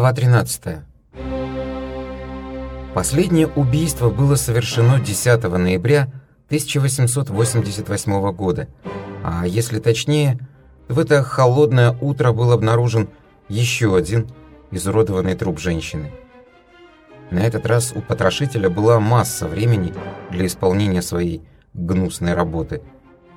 Глава 13. Последнее убийство было совершено 10 ноября 1888 года, а если точнее, в это холодное утро был обнаружен еще один изуродованный труп женщины. На этот раз у потрошителя была масса времени для исполнения своей гнусной работы,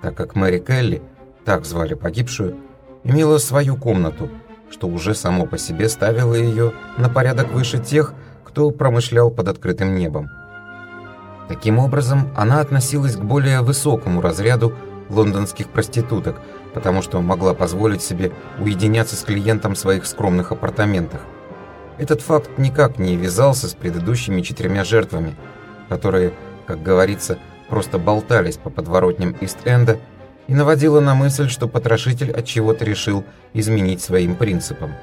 так как Мэри Келли, так звали погибшую, имела свою комнату – что уже само по себе ставило ее на порядок выше тех, кто промышлял под открытым небом. Таким образом, она относилась к более высокому разряду лондонских проституток, потому что могла позволить себе уединяться с клиентом в своих скромных апартаментах. Этот факт никак не вязался с предыдущими четырьмя жертвами, которые, как говорится, просто болтались по подворотням Ист-Энда и наводила на мысль, что потрошитель от чего-то решил изменить своим принципам.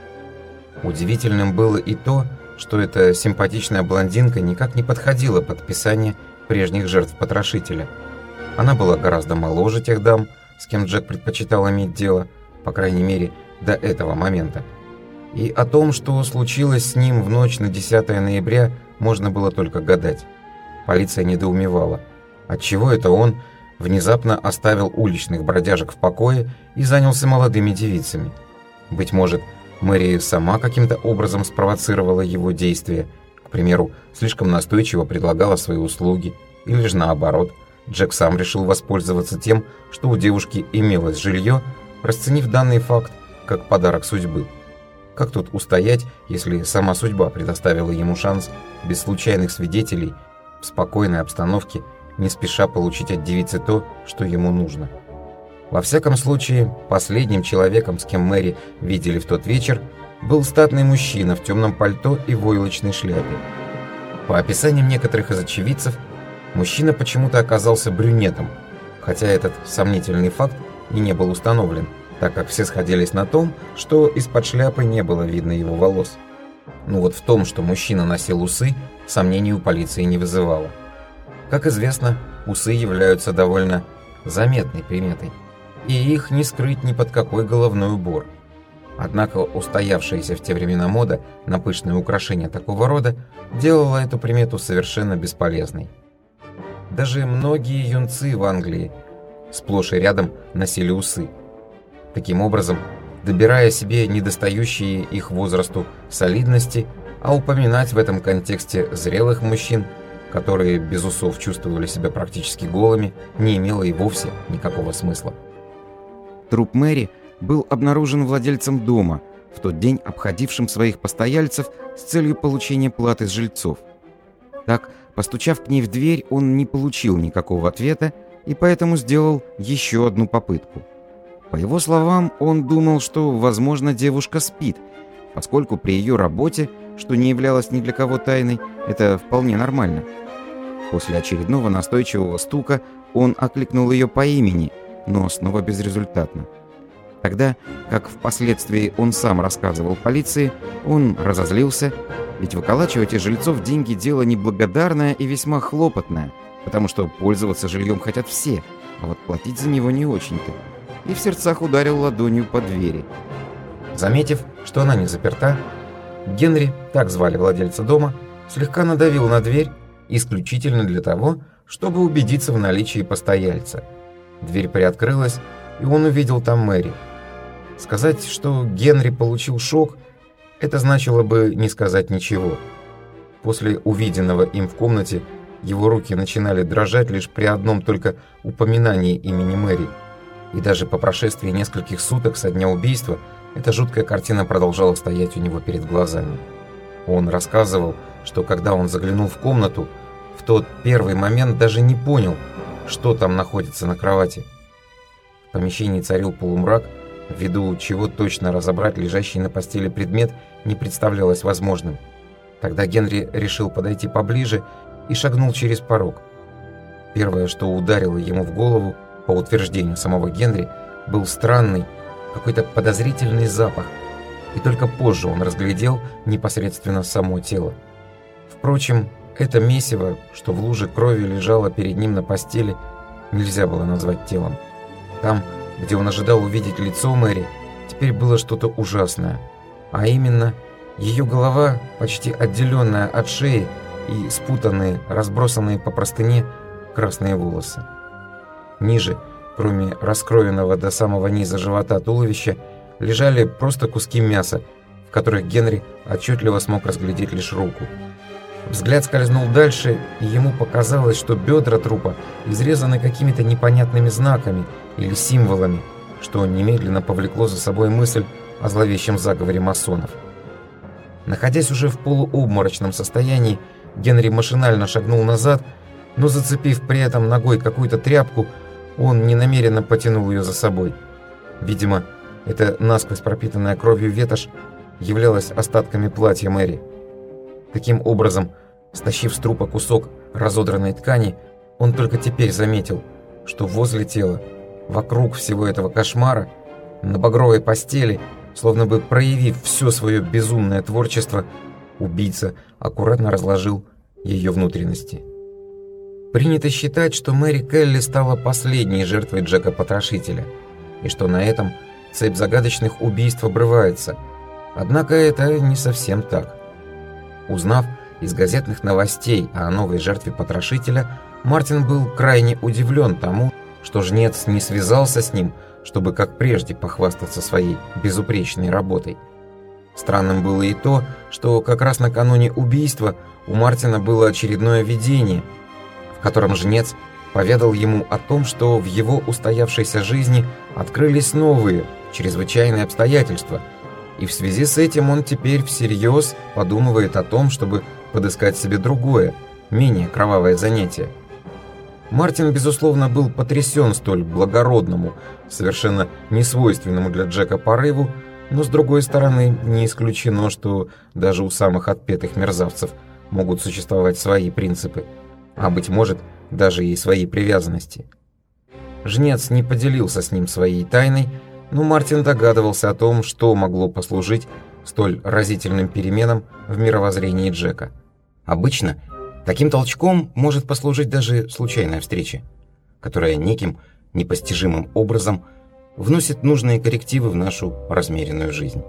Удивительным было и то, что эта симпатичная блондинка никак не подходила под описание прежних жертв потрошителя. Она была гораздо моложе тех дам, с кем Джек предпочитал иметь дело, по крайней мере, до этого момента. И о том, что случилось с ним в ночь на 10 ноября, можно было только гадать. Полиция недоумевала. Отчего это он внезапно оставил уличных бродяжек в покое и занялся молодыми девицами. Быть может, Мэри сама каким-то образом спровоцировала его действия, к примеру, слишком настойчиво предлагала свои услуги, или же наоборот, Джек сам решил воспользоваться тем, что у девушки имелось жилье, расценив данный факт как подарок судьбы. Как тут устоять, если сама судьба предоставила ему шанс без случайных свидетелей в спокойной обстановке не спеша получить от девицы то, что ему нужно. Во всяком случае, последним человеком, с кем Мэри видели в тот вечер, был статный мужчина в темном пальто и войлочной шляпе. По описаниям некоторых из очевидцев, мужчина почему-то оказался брюнетом, хотя этот сомнительный факт и не был установлен, так как все сходились на том, что из-под шляпы не было видно его волос. Ну вот в том, что мужчина носил усы, сомнений у полиции не вызывало. Как известно, усы являются довольно заметной приметой, и их не скрыть ни под какой головной убор. Однако устоявшаяся в те времена мода на пышные украшения такого рода делала эту примету совершенно бесполезной. Даже многие юнцы в Англии сплошь и рядом носили усы. Таким образом, добирая себе недостающие их возрасту солидности, а упоминать в этом контексте зрелых мужчин – которые без усов чувствовали себя практически голыми, не имело и вовсе никакого смысла. Труп Мэри был обнаружен владельцем дома, в тот день обходившим своих постояльцев с целью получения платы с жильцов. Так, постучав к ней в дверь, он не получил никакого ответа и поэтому сделал еще одну попытку. По его словам, он думал, что, возможно, девушка спит, поскольку при ее работе, что не являлось ни для кого тайной, это вполне нормально. После очередного настойчивого стука он окликнул ее по имени, но снова безрезультатно. Тогда, как впоследствии он сам рассказывал полиции, он разозлился, ведь выколачивать из жильцов деньги – дело неблагодарное и весьма хлопотное, потому что пользоваться жильем хотят все, а вот платить за него не очень-то. И в сердцах ударил ладонью по двери. Заметив, что она не заперта, Генри, так звали владельца дома, слегка надавил на дверь исключительно для того, чтобы убедиться в наличии постояльца. Дверь приоткрылась, и он увидел там Мэри. Сказать, что Генри получил шок, это значило бы не сказать ничего. После увиденного им в комнате его руки начинали дрожать лишь при одном только упоминании имени Мэри. И даже по прошествии нескольких суток со дня убийства эта жуткая картина продолжала стоять у него перед глазами. Он рассказывал, что когда он заглянул в комнату, в тот первый момент даже не понял, что там находится на кровати. В помещении царил полумрак, ввиду чего точно разобрать лежащий на постели предмет не представлялось возможным. Тогда Генри решил подойти поближе и шагнул через порог. Первое, что ударило ему в голову, по утверждению самого Генри, был странный, какой-то подозрительный запах, и только позже он разглядел непосредственно само тело. Впрочем, это месиво, что в луже крови лежало перед ним на постели, нельзя было назвать телом. Там, где он ожидал увидеть лицо Мэри, теперь было что-то ужасное, а именно Ее голова, почти отделенная от шеи, и спутанные, разбросанные по простыне красные волосы. Ниже, кроме раскроенного до самого низа живота туловища, лежали просто куски мяса, в которых Генри отчетливо смог разглядеть лишь руку. Взгляд скользнул дальше, и ему показалось, что бедра трупа изрезаны какими-то непонятными знаками или символами, что немедленно повлекло за собой мысль о зловещем заговоре масонов. Находясь уже в полуобморочном состоянии, Генри машинально шагнул назад, но зацепив при этом ногой какую-то тряпку, он ненамеренно потянул ее за собой. Видимо, эта насквозь пропитанная кровью ветошь являлась остатками платья Мэри. Таким образом, стащив с трупа кусок разодранной ткани, он только теперь заметил, что возле тела, вокруг всего этого кошмара, на багровой постели, словно бы проявив все свое безумное творчество, убийца аккуратно разложил ее внутренности. Принято считать, что Мэри Келли стала последней жертвой Джека-потрошителя, и что на этом цепь загадочных убийств обрывается. Однако это не совсем так. Узнав из газетных новостей о новой жертве потрошителя, Мартин был крайне удивлен тому, что жнец не связался с ним, чтобы как прежде похвастаться своей безупречной работой. Странным было и то, что как раз накануне убийства у Мартина было очередное видение, в котором жнец поведал ему о том, что в его устоявшейся жизни открылись новые, чрезвычайные обстоятельства – и в связи с этим он теперь всерьез подумывает о том, чтобы подыскать себе другое, менее кровавое занятие. Мартин, безусловно, был потрясен столь благородному, совершенно несвойственному для Джека порыву, но, с другой стороны, не исключено, что даже у самых отпетых мерзавцев могут существовать свои принципы, а, быть может, даже и свои привязанности. Жнец не поделился с ним своей тайной, но Мартин догадывался о том, что могло послужить столь разительным переменам в мировоззрении Джека. Обычно таким толчком может послужить даже случайная встреча, которая неким непостижимым образом вносит нужные коррективы в нашу размеренную жизнь.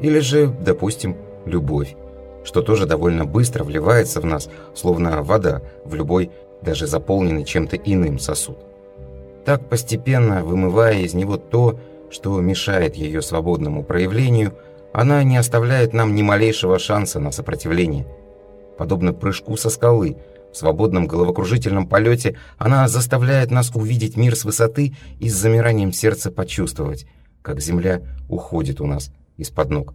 Или же, допустим, любовь, что тоже довольно быстро вливается в нас, словно вода в любой, даже заполненный чем-то иным сосуд. Так постепенно вымывая из него то, что мешает ее свободному проявлению, она не оставляет нам ни малейшего шанса на сопротивление. Подобно прыжку со скалы, в свободном головокружительном полете она заставляет нас увидеть мир с высоты и с замиранием сердца почувствовать, как земля уходит у нас из-под ног.